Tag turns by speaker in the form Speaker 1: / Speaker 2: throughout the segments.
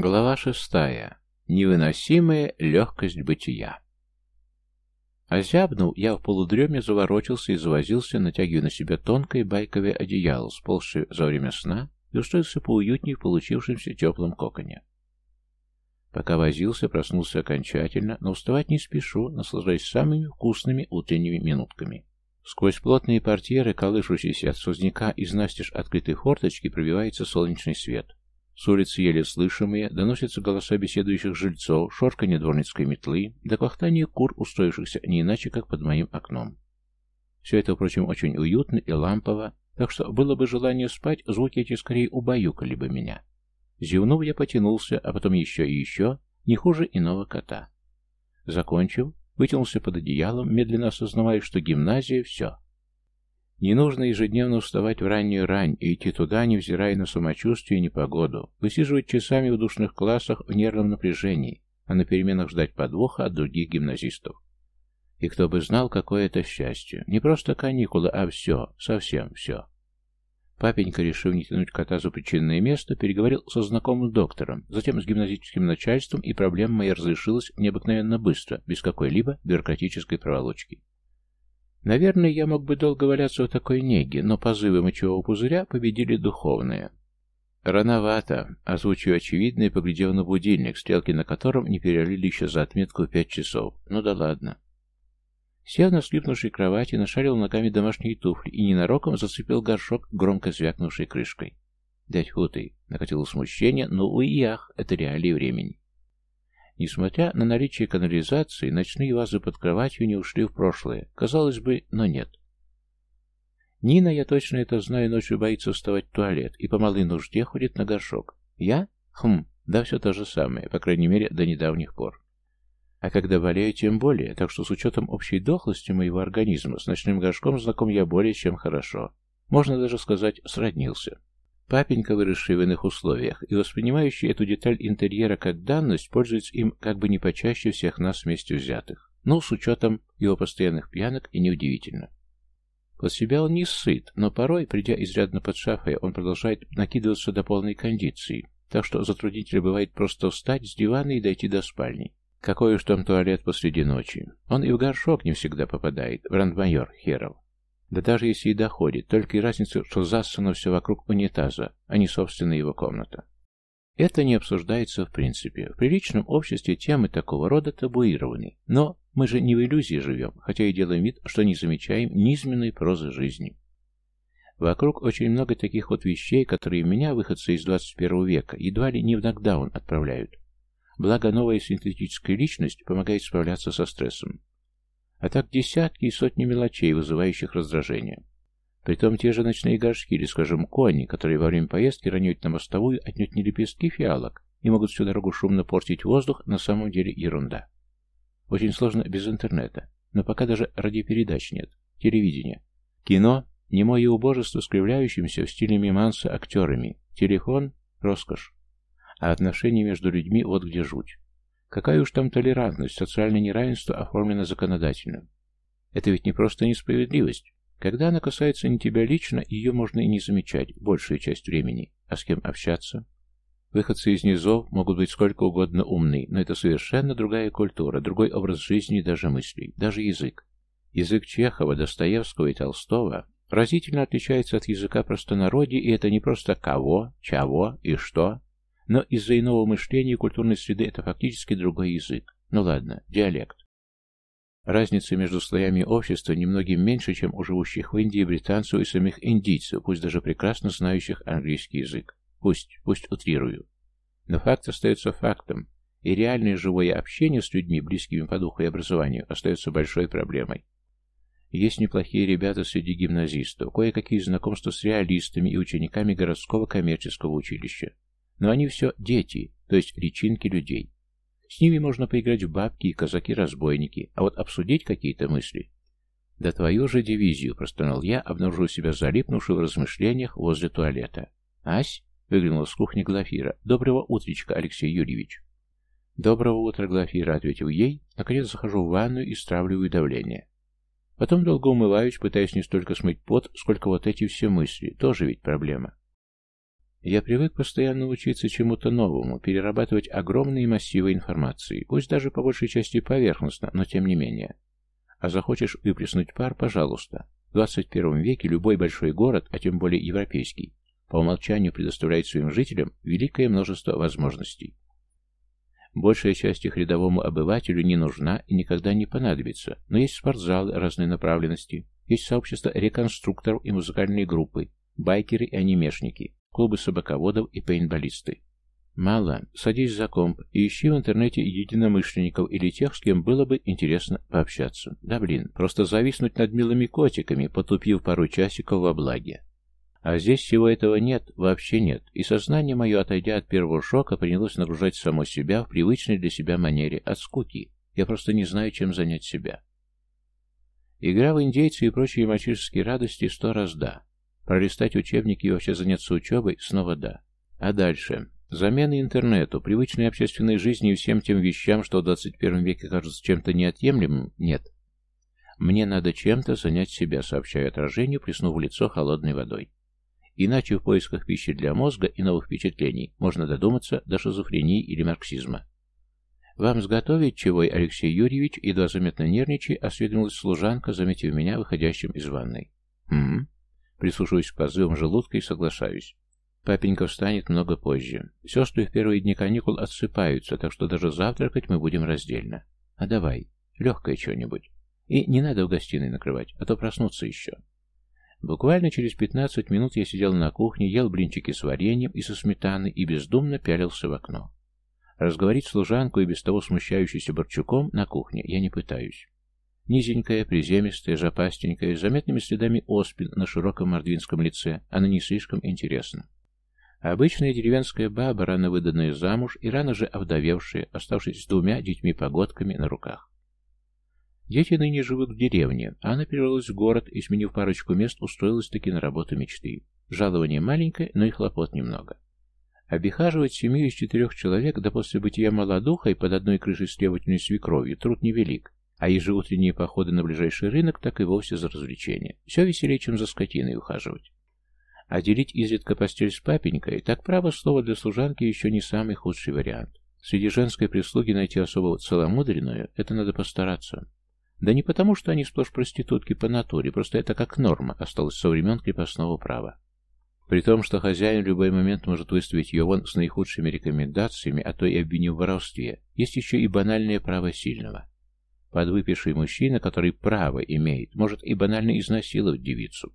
Speaker 1: Глава шестая. Невыносимая легкость бытия. Озябнув, я в полудреме заворочился и завозился, натягивая на себя тонкое байковое одеяло, сползшее за время сна, и устроился поуютнее в получившемся теплом коконе. Пока возился, проснулся окончательно, но вставать не спешу, наслаждаясь самыми вкусными утренними минутками. Сквозь плотные портьеры, колышущиеся от сузняка из настежь открытой форточки, пробивается солнечный свет. С улицы еле слышимые, доносятся голоса беседующих жильцов, шорканье дворницкой метлы, да квахтание кур, устроившихся не иначе, как под моим окном. Все это, впрочем, очень уютно и лампово, так что было бы желание спать, звуки эти скорее убаюкали бы меня. Зевнув, я потянулся, а потом еще и еще, не хуже иного кота. Закончив, вытянулся под одеялом, медленно осознавая, что гимназия — все. Не нужно ежедневно вставать в раннюю рань и идти туда, невзирая на самочувствие и непогоду, высиживать часами в душных классах в нервном напряжении, а на переменах ждать подвоха от других гимназистов. И кто бы знал, какое это счастье. Не просто каникулы, а все, совсем все. Папенька, решив не тянуть кота за причинное место, переговорил со знакомым доктором, затем с гимназическим начальством, и проблема моя разрешилась необыкновенно быстро, без какой-либо бюрократической проволочки. Наверное, я мог бы долго валяться в такой неге, но позывы мочевого пузыря победили духовные. Рановато, озвучив очевидное, поглядев на будильник, стрелки на котором не перелили еще за отметку пять часов. Ну да ладно. Сев на слипнувшей кровати, нашарил ногами домашние туфли и ненароком зацепил горшок, громко звякнувшей крышкой. «Дядь Хуты!» — накатило смущение, но уях, это реалии времени. Несмотря на наличие канализации, ночные вазы под кроватью не ушли в прошлое. Казалось бы, но нет. Нина, я точно это знаю, ночью боится вставать в туалет и по малой нужде ходит на горшок. Я? Хм, да все то же самое, по крайней мере, до недавних пор. А когда болею, тем более, так что с учетом общей дохлости моего организма, с ночным горшком знаком я более чем хорошо. Можно даже сказать, сроднился. Папенька, выросший в иных условиях и воспринимающий эту деталь интерьера как данность, пользуется им как бы не почаще всех нас вместе взятых. Но с учетом его постоянных пьянок и неудивительно. Под себя он не сыт, но порой, придя изрядно под шафой, он продолжает накидываться до полной кондиции, так что затруднительно бывает просто встать с дивана и дойти до спальни. Какой уж там туалет посреди ночи. Он и в горшок не всегда попадает, брандмайор Херов. Да даже если и доходит, только и разница, что зассано все вокруг унитаза, а не собственная его комната. Это не обсуждается в принципе. В приличном обществе темы такого рода табуированы. Но мы же не в иллюзии живем, хотя и делаем вид, что не замечаем низменной прозы жизни. Вокруг очень много таких вот вещей, которые меня, выходцы из 21 века, едва ли не в нокдаун отправляют. Благо, новая синтетическая личность помогает справляться со стрессом а так десятки и сотни мелочей, вызывающих раздражение. Притом те же ночные горшки или, скажем, кони, которые во время поездки роняют на мостовую отнюдь не лепестки фиалок и могут всю дорогу шумно портить воздух, на самом деле ерунда. Очень сложно без интернета, но пока даже радиопередач нет, телевидения. Кино – немое убожество с кривляющимся в стиле миманса актерами, телефон – роскошь. А отношения между людьми вот где жуть. Какая уж там толерантность, социальное неравенство оформлено законодательно. Это ведь не просто несправедливость. Когда она касается не тебя лично, ее можно и не замечать большую часть времени. А с кем общаться? Выходцы из низов могут быть сколько угодно умны, но это совершенно другая культура, другой образ жизни и даже мыслей, даже язык. Язык Чехова, Достоевского и Толстого разительно отличается от языка простонародья, и это не просто кого, чего и что, но из-за иного мышления и культурной среды это фактически другой язык. Ну ладно, диалект. Разница между слоями общества немногим меньше, чем у живущих в Индии британцев и самих индийцев, пусть даже прекрасно знающих английский язык. Пусть, пусть утрирую. Но факт остается фактом, и реальное живое общение с людьми, близкими по духу и образованию, остается большой проблемой. Есть неплохие ребята среди гимназистов, кое-какие знакомства с реалистами и учениками городского коммерческого училища. Но они все дети, то есть личинки людей. С ними можно поиграть в бабки и казаки-разбойники, а вот обсудить какие-то мысли. «Да твою же дивизию!» – простонал я, обнаружив себя залипнувшую в размышлениях возле туалета. «Ась?» – выглянула с кухни Глафира. «Доброго утречка, Алексей Юрьевич!» «Доброго утра, Глафира!» – ответил ей. Наконец захожу в ванную и стравливаю давление. Потом долго умываюсь, пытаясь не столько смыть пот, сколько вот эти все мысли. Тоже ведь проблема. Я привык постоянно учиться чему-то новому, перерабатывать огромные массивы информации, пусть даже по большей части поверхностно, но тем не менее. А захочешь выплеснуть пар, пожалуйста. В 21 веке любой большой город, а тем более европейский, по умолчанию предоставляет своим жителям великое множество возможностей. Большая часть их рядовому обывателю не нужна и никогда не понадобится, но есть спортзалы разной направленности, есть сообщества реконструкторов и музыкальные группы, байкеры и анимешники, клубы собаководов и пейнтболисты. Мало, садись за комп и ищи в интернете единомышленников или тех, с кем было бы интересно пообщаться. Да блин, просто зависнуть над милыми котиками, потупив пару часиков во благе. А здесь всего этого нет, вообще нет, и сознание мое, отойдя от первого шока, принялось нагружать само себя в привычной для себя манере от скуки. Я просто не знаю, чем занять себя. Игра в индейцы и прочие мальчишеские радости сто раз да, Пролистать учебники и вообще заняться учебой – снова да. А дальше? Замены интернету, привычной общественной жизни и всем тем вещам, что в 21 веке кажутся чем-то неотъемлемым – нет. «Мне надо чем-то занять себя», – сообщаю отражению, плеснув лицо холодной водой. Иначе в поисках пищи для мозга и новых впечатлений можно додуматься до шизофрении или марксизма. «Вам сготовить чего?» и – Алексей Юрьевич, едва заметно нервничая, осведомилась служанка, заметив меня, выходящим из ванной. «Хм?» Прислушиваюсь к позывам желудка и соглашаюсь. Папенька встанет много позже. Сестры в первые дни каникул отсыпаются, так что даже завтракать мы будем раздельно. А давай, легкое что-нибудь. И не надо в гостиной накрывать, а то проснутся еще. Буквально через 15 минут я сидел на кухне, ел блинчики с вареньем и со сметаной и бездумно пялился в окно. Разговорить служанку и без того смущающуюся Борчуком на кухне я не пытаюсь. Низенькая, приземистая, запастенькая, с заметными следами оспин на широком мордвинском лице, она не слишком интересна. Обычная деревенская баба, рано выданная замуж и рано же овдовевшая, оставшись с двумя детьми-погодками на руках. Дети ныне живут в деревне, а она перевелась в город и, сменив парочку мест, устроилась-таки на работу мечты. Жалование маленькое, но и хлопот немного. Обихаживать семью из четырех человек, да после бытия молодухой под одной крышей с требовательной свекровью, труд невелик, а ежеутренние походы на ближайший рынок так и вовсе за развлечение. Все веселее, чем за скотиной ухаживать. А делить изредка постель с папенькой, так право слово для служанки еще не самый худший вариант. Среди женской прислуги найти особо целомудренную – это надо постараться. Да не потому, что они сплошь проститутки по натуре, просто это как норма осталась со времен крепостного права. При том, что хозяин в любой момент может выставить ее вон с наихудшими рекомендациями, а то и обвинив в воровстве, есть еще и банальное право сильного. Подвыпивший мужчина, который право имеет, может и банально изнасиловать девицу.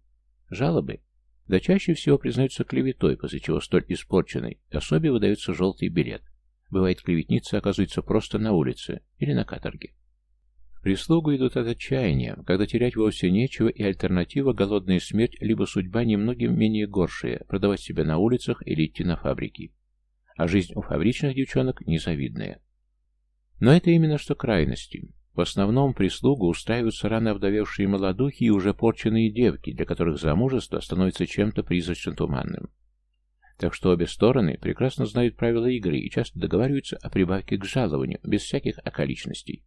Speaker 1: Жалобы? Да чаще всего признаются клеветой, после чего столь испорченной особе выдается желтый билет. Бывает, клеветница оказывается просто на улице или на каторге. Прислугу идут от отчаяния, когда терять вовсе нечего и альтернатива – голодная смерть, либо судьба немногим менее горшая – продавать себя на улицах или идти на фабрики. А жизнь у фабричных девчонок незавидная. Но это именно что крайности. В основном прислугу устраиваются рано овдовевшие молодухи и уже порченные девки, для которых замужество становится чем-то призрачно-туманным. Так что обе стороны прекрасно знают правила игры и часто договариваются о прибавке к жалованию, без всяких околичностей.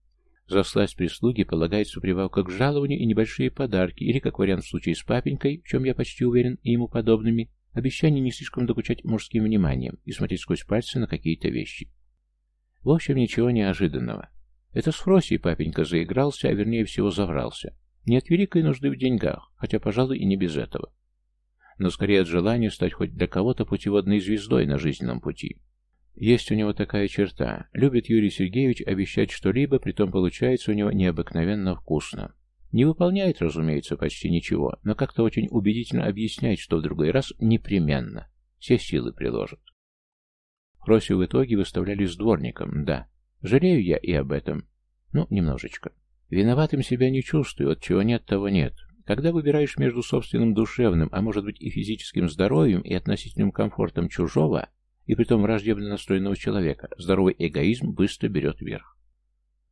Speaker 1: За сласть прислуги полагается прибавка к жалованию и небольшие подарки, или, как вариант в случае с папенькой, в чем я почти уверен, и ему подобными, обещание не слишком докучать мужским вниманием и смотреть сквозь пальцы на какие-то вещи. В общем, ничего неожиданного. Это с Фросей папенька заигрался, а вернее всего заврался. Не от великой нужды в деньгах, хотя, пожалуй, и не без этого. Но скорее от желания стать хоть для кого-то путеводной звездой на жизненном пути. Есть у него такая черта. Любит Юрий Сергеевич обещать что-либо, притом получается у него необыкновенно вкусно. Не выполняет, разумеется, почти ничего, но как-то очень убедительно объясняет, что в другой раз непременно. Все силы приложит. Фросю в итоге выставляли с дворником, да, Жалею я и об этом. Ну, немножечко. Виноватым себя не чувствую, от чего нет, того нет. Когда выбираешь между собственным душевным, а может быть и физическим здоровьем и относительным комфортом чужого, и притом враждебно настроенного человека, здоровый эгоизм быстро берет верх.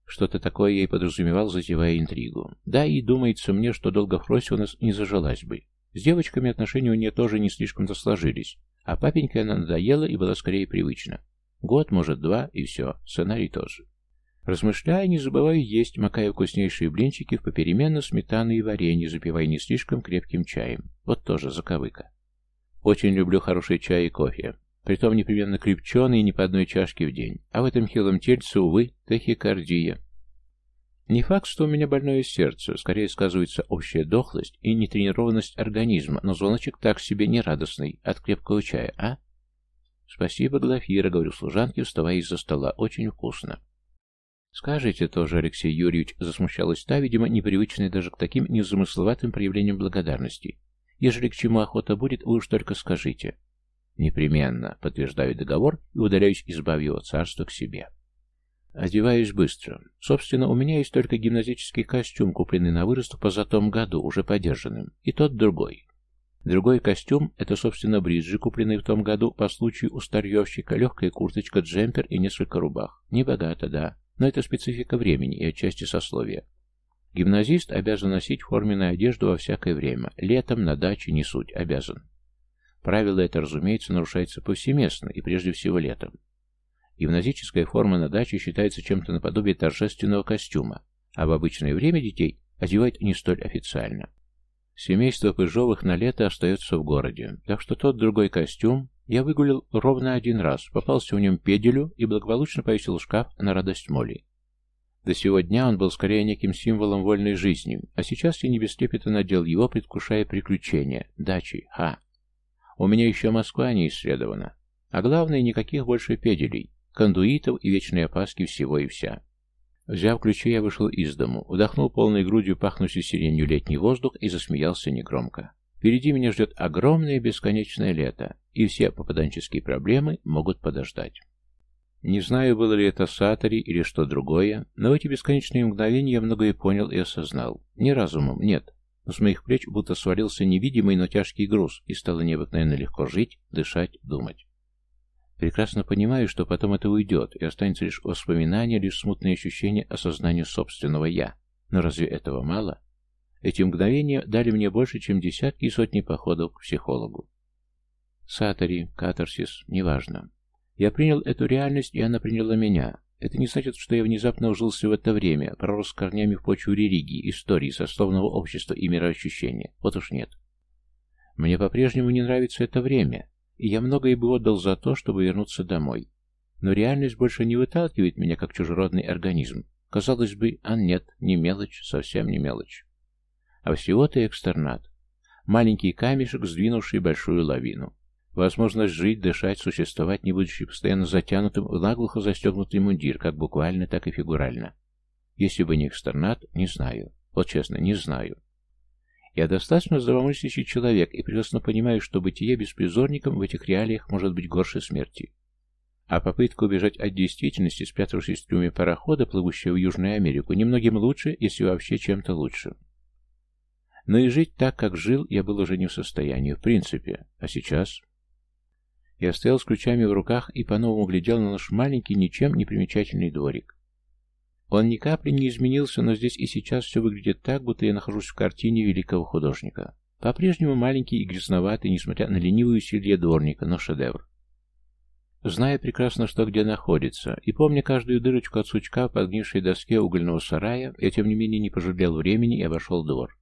Speaker 1: Что-то такое я и подразумевал, затевая интригу. Да, и думается мне, что долго Фрось у нас не зажилась бы. С девочками отношения у нее тоже не слишком-то сложились, а папенька она надоела и была скорее привычна. Год, может, два, и все. Сценарий тоже. Размышляя, не забываю есть, макая вкуснейшие блинчики в попеременно сметану и варенье, запивая не слишком крепким чаем. Вот тоже заковыка. Очень люблю хороший чай и кофе. Притом непременно крепченый и не по одной чашке в день. А в этом хилом тельце, увы, тахикардия. Не факт, что у меня больное сердце, скорее сказывается общая дохлость и нетренированность организма, но звоночек так себе нерадостный от крепкого чая, а? «Спасибо, Глафира», — говорю служанке, вставая из-за стола. «Очень вкусно». «Скажите тоже, Алексей Юрьевич», — засмущалась та, видимо, непривычная даже к таким незамысловатым проявлениям благодарности. «Ежели к чему охота будет, вы уж только скажите». «Непременно», — подтверждаю договор и удаляюсь из бабьего царства к себе. Одеваюсь быстро. Собственно, у меня есть только гимназический костюм, купленный на вырост в позатом году, уже подержанным, и тот другой. Другой костюм – это, собственно, бриджи, купленные в том году по случаю у старьевщика, легкая курточка, джемпер и несколько рубах. Небогато, да, но это специфика времени и отчасти сословия. Гимназист обязан носить форменную одежду во всякое время. Летом, на даче, не суть, обязан. Правило это, разумеется, нарушается повсеместно и прежде всего летом. Гимназическая форма на даче считается чем-то наподобие торжественного костюма, а в обычное время детей одевают не столь официально. Семейство Пыжовых на лето остается в городе, так что тот другой костюм я выгулил ровно один раз, попался в нем педелю и благополучно повесил шкаф на радость Моли. До сего дня он был скорее неким символом вольной жизни, а сейчас я не без трепета надел его, предвкушая приключения, дачи, ха. У меня еще Москва не исследована. А главное, никаких больше педелей, кондуитов и вечной опаски всего и вся. Взяв ключи, я вышел из дому, вдохнул полной грудью пахнущий сиренью летний воздух и засмеялся негромко. Впереди меня ждет огромное бесконечное лето, и все попаданческие проблемы могут подождать. Не знаю, было ли это сатори или что другое, но в эти бесконечные мгновения я многое понял и осознал. Не разумом, нет. Но с моих плеч будто свалился невидимый, но тяжкий груз, и стало необыкновенно легко жить, дышать, думать. Прекрасно понимаю, что потом это уйдет, и останется лишь воспоминание, лишь смутное ощущение осознания собственного «я». Но разве этого мало? Эти мгновения дали мне больше, чем десятки и сотни походов к психологу. Сатори, катарсис, неважно. Я принял эту реальность, и она приняла меня. Это не значит, что я внезапно ужился в это время, пророс корнями в почву религии, истории, сословного общества и мироощущения. Вот уж нет. Мне по-прежнему не нравится это время и я многое бы отдал за то, чтобы вернуться домой. Но реальность больше не выталкивает меня, как чужеродный организм. Казалось бы, а нет, не мелочь, совсем не мелочь. А всего-то экстернат. Маленький камешек, сдвинувший большую лавину. Возможность жить, дышать, существовать, не будучи постоянно затянутым в наглухо застегнутый мундир, как буквально, так и фигурально. Если бы не экстернат, не знаю. Вот честно, не знаю. Я достаточно здравомыслящий человек и прекрасно понимаю, что бытие беспризорником в этих реалиях может быть горше смерти. А попытка убежать от действительности, спрятавшись в трюме парохода, плывущего в Южную Америку, немногим лучше, если вообще чем-то лучше. Но и жить так, как жил, я был уже не в состоянии, в принципе. А сейчас... Я стоял с ключами в руках и по-новому глядел на наш маленький, ничем не примечательный дворик. Он ни капли не изменился, но здесь и сейчас все выглядит так, будто я нахожусь в картине великого художника. По-прежнему маленький и грязноватый, несмотря на ленивую селье дворника, но шедевр. Зная прекрасно, что где находится, и помня каждую дырочку от сучка в подгнившей доске угольного сарая, я тем не менее не пожалел времени и обошел двор.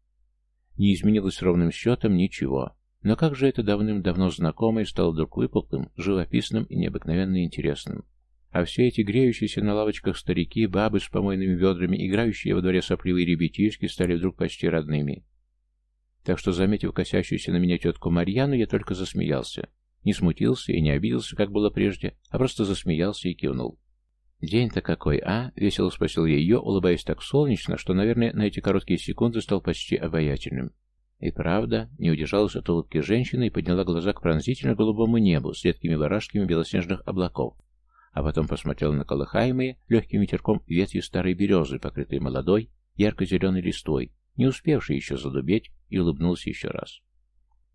Speaker 1: Не изменилось ровным счетом ничего. Но как же это давным-давно знакомое стало вдруг выпуклым, живописным и необыкновенно интересным. А все эти греющиеся на лавочках старики, бабы с помойными ведрами, играющие во дворе сопливые ребятишки, стали вдруг почти родными. Так что, заметив косящуюся на меня тетку Марьяну, я только засмеялся. Не смутился и не обиделся, как было прежде, а просто засмеялся и кивнул. «День-то какой, а?» — весело спросил я ее, улыбаясь так солнечно, что, наверное, на эти короткие секунды стал почти обаятельным. И правда, не удержалась от улыбки женщины и подняла глаза к пронзительно голубому небу с редкими барашками белоснежных облаков, а потом посмотрел на колыхаемые легким ветерком ветви старой березы, покрытой молодой, ярко-зеленой листвой, не успевшей еще задубеть, и улыбнулся еще раз.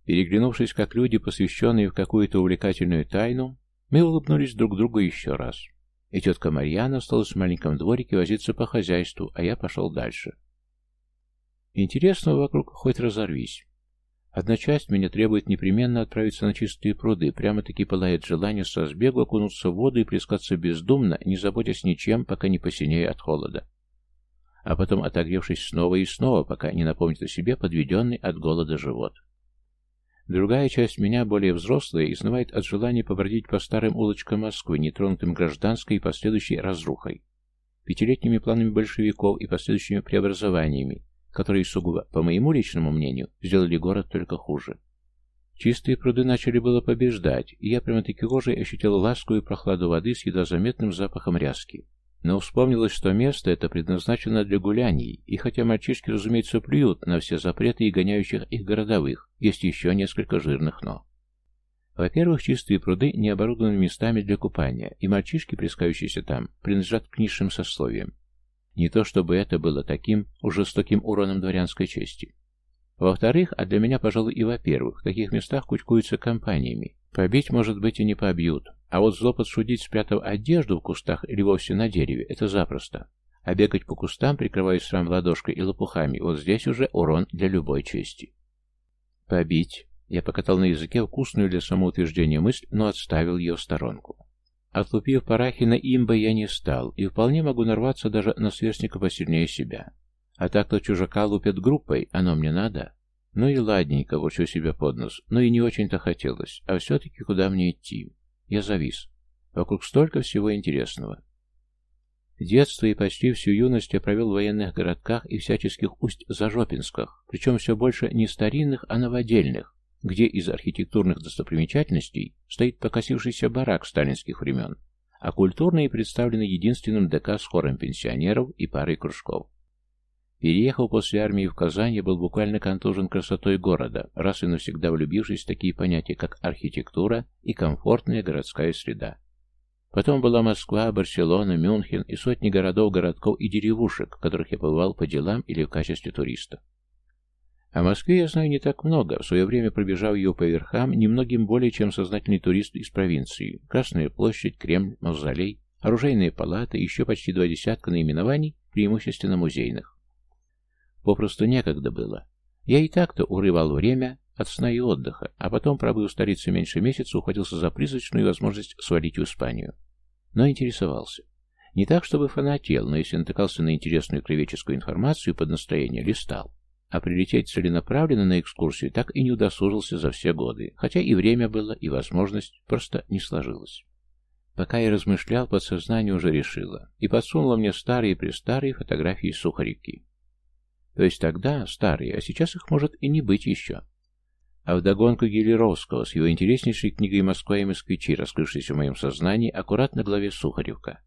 Speaker 1: Переглянувшись, как люди, посвященные в какую-то увлекательную тайну, мы улыбнулись друг другу еще раз. И тетка Марьяна осталась в маленьком дворике возиться по хозяйству, а я пошел дальше. Интересного вокруг хоть разорвись. Одна часть меня требует непременно отправиться на чистые пруды, прямо-таки пылает желание со сбегу окунуться в воду и плескаться бездумно, не заботясь ничем, пока не посинею от холода. А потом отогревшись снова и снова, пока не напомнит о себе подведенный от голода живот. Другая часть меня, более взрослая, изнывает от желания побродить по старым улочкам Москвы, нетронутым гражданской и последующей разрухой, пятилетними планами большевиков и последующими преобразованиями, которые, сугубо, по моему личному мнению, сделали город только хуже. Чистые пруды начали было побеждать, и я прямо-таки кожей ощутил ласку и прохладу воды с едва заметным запахом ряски. Но вспомнилось, что место это предназначено для гуляний, и хотя мальчишки, разумеется, плюют на все запреты и гоняющих их городовых, есть еще несколько жирных «но». Во-первых, чистые пруды не оборудованы местами для купания, и мальчишки, плескающиеся там, принадлежат к низшим сословиям. Не то чтобы это было таким уж жестоким уроном дворянской чести. Во-вторых, а для меня, пожалуй, и во-первых, в таких местах кучкуются компаниями. Побить, может быть, и не побьют, а вот зло подшудить, спрятав одежду в кустах или вовсе на дереве, это запросто. А бегать по кустам, прикрываясь срам ладошкой и лопухами, вот здесь уже урон для любой чести. Побить. Я покатал на языке вкусную для самоутверждения мысль, но отставил ее в сторонку. Отлупив Парахина, имба я не стал, и вполне могу нарваться даже на сверстника посильнее себя. А так-то чужака лупят группой, оно мне надо. Ну и ладненько, ворчу себя под нос, но и не очень-то хотелось, а все-таки куда мне идти? Я завис. Вокруг столько всего интересного. Детство и почти всю юность я провел в военных городках и всяческих усть-зажопинсках, причем все больше не старинных, а новодельных, где из архитектурных достопримечательностей стоит покосившийся барак сталинских времен, а культурные представлены единственным ДК с хором пенсионеров и парой кружков. Переехал после армии в Казань, я был буквально контужен красотой города, раз и навсегда влюбившись в такие понятия, как архитектура и комфортная городская среда. Потом была Москва, Барселона, Мюнхен и сотни городов, городков и деревушек, в которых я бывал по делам или в качестве туриста. О Москве я знаю не так много, в свое время пробежал ее по верхам, немногим более, чем сознательный турист из провинции. Красная площадь, Кремль, Мавзолей, оружейные палаты, еще почти два десятка наименований, преимущественно музейных. Попросту некогда было. Я и так-то урывал время от сна и отдыха, а потом, пробыв в столице меньше месяца, ухватился за призрачную возможность свалить в Испанию. Но интересовался. Не так, чтобы фанател, но если натыкался на интересную кривеческую информацию под настроение, листал а прилететь целенаправленно на экскурсию так и не удосужился за все годы, хотя и время было, и возможность просто не сложилась. Пока я размышлял, подсознание уже решило и подсунуло мне старые-престарые фотографии сухарики. То есть тогда старые, а сейчас их может и не быть еще. А вдогонку Гелеровского с его интереснейшей книгой «Москва и москвичи», раскрывшейся в моем сознании, аккуратно главе Сухаревка.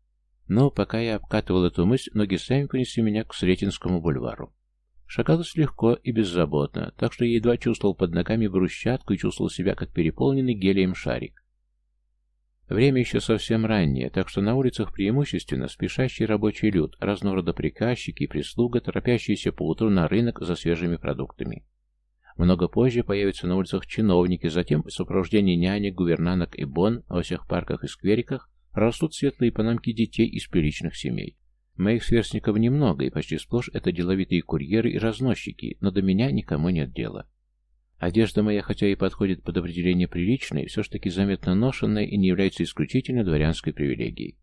Speaker 1: Но пока я обкатывал эту мысль, ноги сами понесли меня к Сретенскому бульвару. Шагалась легко и беззаботно, так что я едва чувствовал под ногами брусчатку и чувствовал себя как переполненный гелием шарик. Время еще совсем раннее, так что на улицах преимущественно спешащий рабочий люд, разного рода приказчики и прислуга, торопящиеся по утру на рынок за свежими продуктами. Много позже появятся на улицах чиновники, затем в сопровождении нянек, гувернанок и бон во всех парках и сквериках растут светлые панамки детей из приличных семей. Моих сверстников немного, и почти сплошь это деловитые курьеры и разносчики, но до меня никому нет дела. Одежда моя, хотя и подходит под определение приличной, все ж таки заметно ношенная и не является исключительно дворянской привилегией.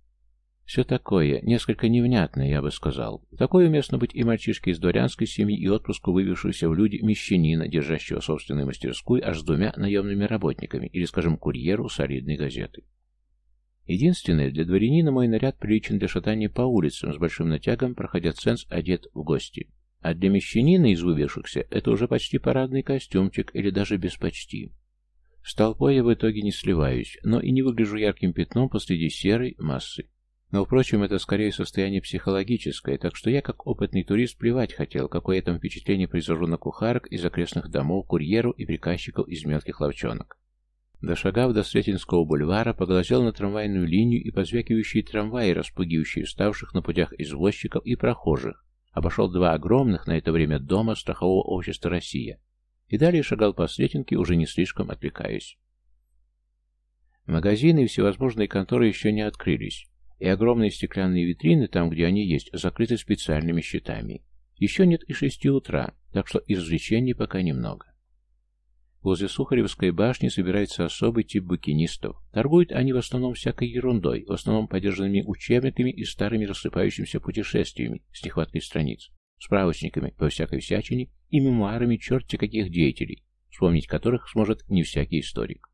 Speaker 1: Все такое, несколько невнятное, я бы сказал. Такое уместно быть и мальчишке из дворянской семьи, и отпуску вывившегося в люди мещанина, держащего собственную мастерскую аж с двумя наемными работниками, или, скажем, курьеру солидной газеты. Единственное, для дворянина мой наряд приличен для шатания по улицам, с большим натягом, проходя ценз, одет в гости. А для мещанина из выбившихся это уже почти парадный костюмчик, или даже без почти. С толпой я в итоге не сливаюсь, но и не выгляжу ярким пятном посреди серой массы. Но, впрочем, это скорее состояние психологическое, так что я, как опытный турист, плевать хотел, какое там впечатление произвожу на кухарок из окрестных домов, курьеру и приказчиков из мелких ловчонок. Дошагав до Сретенского бульвара, поглазел на трамвайную линию и позвякивающие трамваи, распугивающие вставших на путях извозчиков и прохожих, обошел два огромных на это время дома страхового общества «Россия» и далее шагал по Сретенке, уже не слишком отвлекаясь. Магазины и всевозможные конторы еще не открылись, и огромные стеклянные витрины, там, где они есть, закрыты специальными щитами. Еще нет и шести утра, так что извлечений пока немного. Возле Сухаревской башни собирается особый тип букинистов. Торгуют они в основном всякой ерундой, в основном подержанными учебниками и старыми рассыпающимися путешествиями с нехваткой страниц, справочниками по всякой всячине и мемуарами черти каких деятелей, вспомнить которых сможет не всякий историк.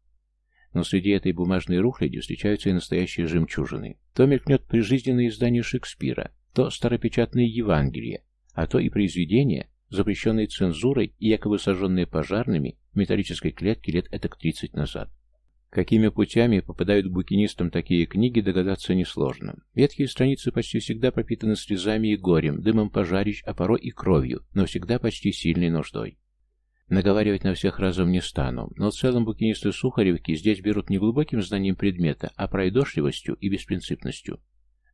Speaker 1: Но среди этой бумажной рухляди встречаются и настоящие жемчужины. То мелькнет прижизненное издание Шекспира, то старопечатные Евангелия, а то и произведения, запрещенные цензурой и якобы сожженные пожарными в металлической клетке лет этак 30 назад. Какими путями попадают букинистам такие книги, догадаться несложно. Ветхие страницы почти всегда пропитаны слезами и горем, дымом пожарищ, а порой и кровью, но всегда почти сильной нуждой. Наговаривать на всех разом не стану, но в целом букинисты Сухаревки здесь берут не глубоким знанием предмета, а пройдошливостью и беспринципностью.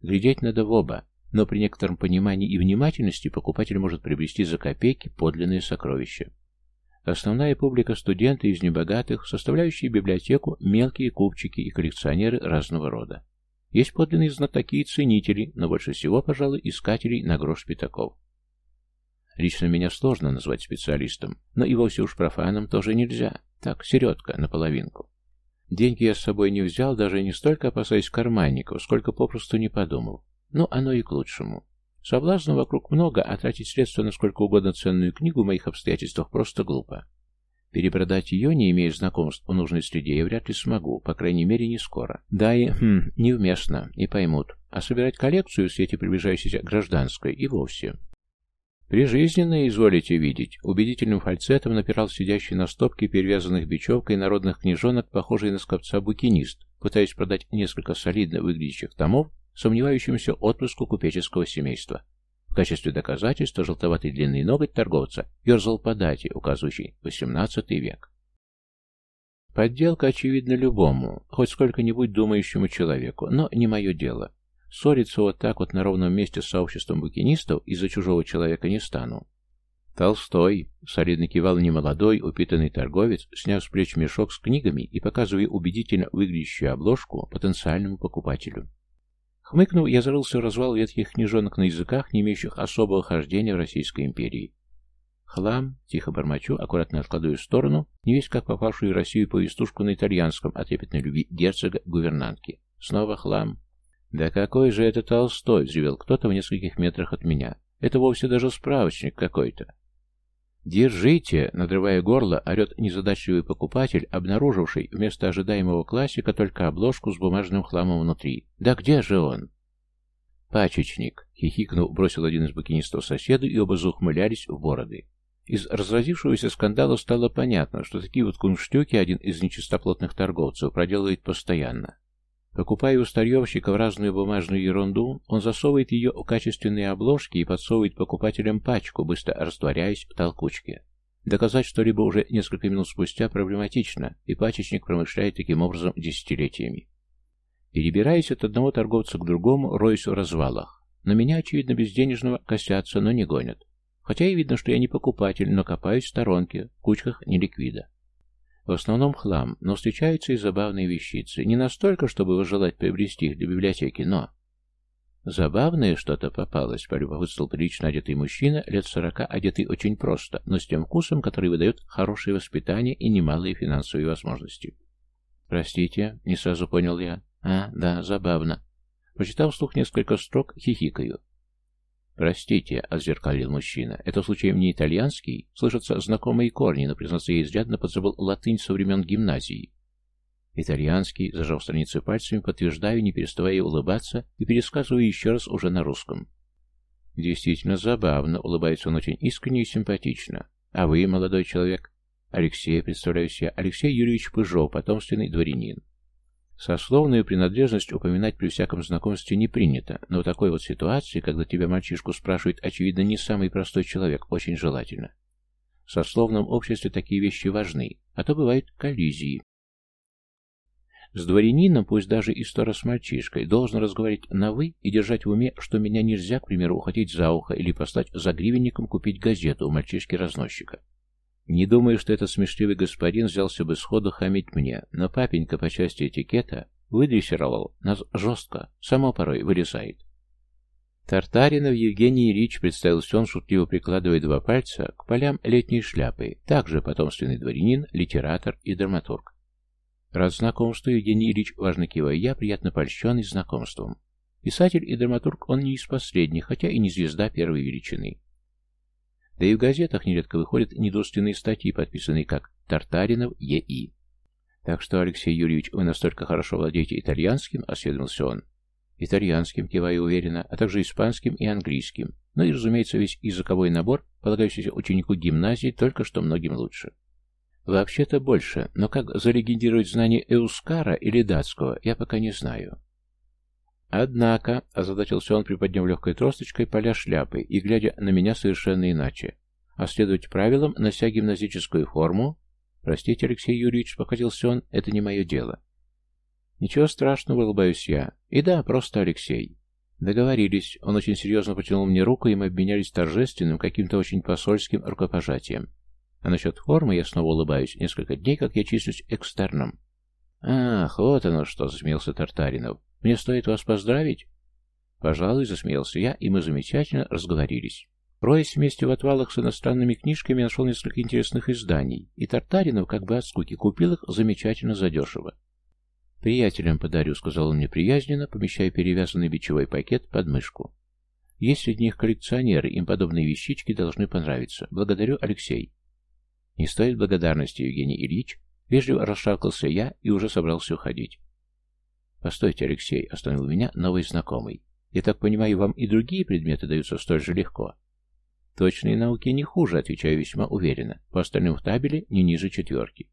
Speaker 1: Глядеть надо в оба, но при некотором понимании и внимательности покупатель может приобрести за копейки подлинные сокровища. Основная публика – студенты из небогатых, составляющие библиотеку, мелкие купчики и коллекционеры разного рода. Есть подлинные знатоки и ценители, но больше всего, пожалуй, искателей на грош пятаков. Лично меня сложно назвать специалистом, но и вовсе уж профаном тоже нельзя. Так, середка, наполовинку. Деньги я с собой не взял, даже не столько опасаясь карманников, сколько попросту не подумал. Но оно и к лучшему. Соблазна вокруг много, а тратить средства на сколько угодно ценную книгу в моих обстоятельствах просто глупо. Перепродать ее, не имея знакомств у нужной среде, я вряд ли смогу, по крайней мере, не скоро. Да и, хм, неуместно, и поймут. А собирать коллекцию в свете приближающейся гражданской и вовсе. Прижизненное изволите видеть. Убедительным фальцетом напирал сидящий на стопке перевязанных бечевкой народных книжонок, похожий на скопца букинист, пытаясь продать несколько солидно выглядящих томов сомневающемуся отпуску купеческого семейства. В качестве доказательства желтоватый длинный ноготь торговца ерзал по дате, указывающей XVIII век. Подделка очевидна любому, хоть сколько-нибудь думающему человеку, но не мое дело. Ссориться вот так вот на ровном месте с сообществом букинистов из-за чужого человека не стану. «Толстой!» — солидно кивал немолодой, упитанный торговец, сняв с плеч мешок с книгами и показывая убедительно выглядящую обложку потенциальному покупателю. Хмыкнув, я зарылся в развал ветхих книжонок на языках, не имеющих особого хождения в Российской империи. Хлам, тихо бормочу, аккуратно откладываю в сторону, не весь как попавшую в Россию повестушку на итальянском о трепетной любви герцога-гувернантки. Снова хлам. «Да какой же это Толстой!» — взревел кто-то в нескольких метрах от меня. «Это вовсе даже справочник какой-то!» «Держите!» — надрывая горло, орет незадачливый покупатель, обнаруживший вместо ожидаемого классика только обложку с бумажным хламом внутри. «Да где же он?» «Пачечник!» — хихикнул, бросил один из букинистов соседу, и оба заухмылялись в бороды. Из разразившегося скандала стало понятно, что такие вот кунштюки один из нечистоплотных торговцев проделывает постоянно. Покупая у старьевщиков разную бумажную ерунду, он засовывает ее в качественные обложки и подсовывает покупателям пачку, быстро растворяясь в толкучке. Доказать что-либо уже несколько минут спустя проблематично, и пачечник промышляет таким образом десятилетиями. Перебираясь от одного торговца к другому, роюсь в развалах. На меня, очевидно, безденежного косятся, но не гонят. Хотя и видно, что я не покупатель, но копаюсь в сторонке, в кучках неликвида. В основном хлам, но встречаются и забавные вещицы. Не настолько, чтобы выжелать приобрести их для библиотеки, но... Забавное что-то попалось, полюбопытствовал прилично одетый мужчина, лет сорока, одетый очень просто, но с тем вкусом, который выдает хорошее воспитание и немалые финансовые возможности. «Простите, не сразу понял я. А, да, забавно». Прочитав вслух несколько строк, хихикаю. «Простите», — отзеркалил мужчина, — «это случаем не итальянский? Слышатся знакомые корни, но, признаться, я изрядно подзабыл латынь со времен гимназии». Итальянский, зажав страницу пальцами, подтверждаю, не переставая улыбаться, и пересказываю еще раз уже на русском. «Действительно забавно», — улыбается он очень искренне и симпатично. «А вы, молодой человек?» «Алексей, представляюсь я, Алексей Юрьевич Пыжов, потомственный дворянин. Сословную принадлежность упоминать при всяком знакомстве не принято, но в такой вот ситуации, когда тебя мальчишку спрашивает, очевидно, не самый простой человек, очень желательно. В сословном обществе такие вещи важны, а то бывают коллизии. С дворянином, пусть даже и сто раз мальчишкой, должен разговаривать на «вы» и держать в уме, что меня нельзя, к примеру, ухватить за ухо или послать за гривенником купить газету у мальчишки-разносчика. Не думаю, что этот смешливый господин взялся бы сходу хамить мне, но папенька по части этикета выдрессировал нас жестко, само порой вылезает. Тартаринов Евгений Ильич представился он, шутливо прикладывая два пальца к полям летней шляпы, также потомственный дворянин, литератор и драматург. Рад знакомству, Евгений Ильич, важно кивая я, приятно польщенный знакомством. Писатель и драматург он не из последних, хотя и не звезда первой величины. Да и в газетах нередко выходят недостойные статьи, подписанные как «Тартаринов Е.И». «Так что, Алексей Юрьевич, вы настолько хорошо владеете итальянским?» – осведомился он. «Итальянским, киваю уверенно, а также испанским и английским. Ну и, разумеется, весь языковой набор, полагающийся ученику гимназии, только что многим лучше». «Вообще-то больше, но как залегендировать знания Эускара или датского, я пока не знаю. Однако, озадачился он, приподняв легкой тросточкой поля шляпы и глядя на меня совершенно иначе. А следовать правилам, нося гимназическую форму... Простите, Алексей Юрьевич, покатился он, это не мое дело. Ничего страшного, улыбаюсь я. И да, просто Алексей. Договорились. Он очень серьезно потянул мне руку, и мы обменялись торжественным, каким-то очень посольским рукопожатием. А насчет формы я снова улыбаюсь. Несколько дней, как я числюсь экстерном. «Ах, вот оно что!» — засмеялся Тартаринов. Мне стоит вас поздравить?» «Пожалуй», — засмеялся я, и мы замечательно разговорились. Роясь вместе в отвалах с иностранными книжками, нашел несколько интересных изданий, и Тартаринов, как бы от скуки, купил их замечательно задешево. «Приятелям подарю», — сказал он мне приязненно, помещая перевязанный бичевой пакет под мышку. «Есть среди них коллекционеры, им подобные вещички должны понравиться. Благодарю, Алексей». «Не стоит благодарности, Евгений Ильич». Вежливо расшалкался я и уже собрался уходить. «Постойте, Алексей», — остановил меня новый знакомый. «Я так понимаю, вам и другие предметы даются столь же легко?» «Точные науки не хуже», — отвечаю весьма уверенно. «По остальным в табеле не ниже четверки».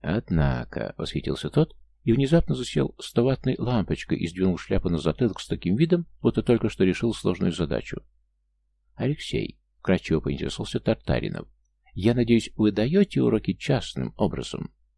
Speaker 1: «Однако», — восхитился тот и внезапно засел стоватной лампочкой и сдвинул шляпу на затылок с таким видом, будто только что решил сложную задачу. «Алексей», — вкратчиво поинтересовался Тартаринов, — «я надеюсь, вы даете уроки частным образом?»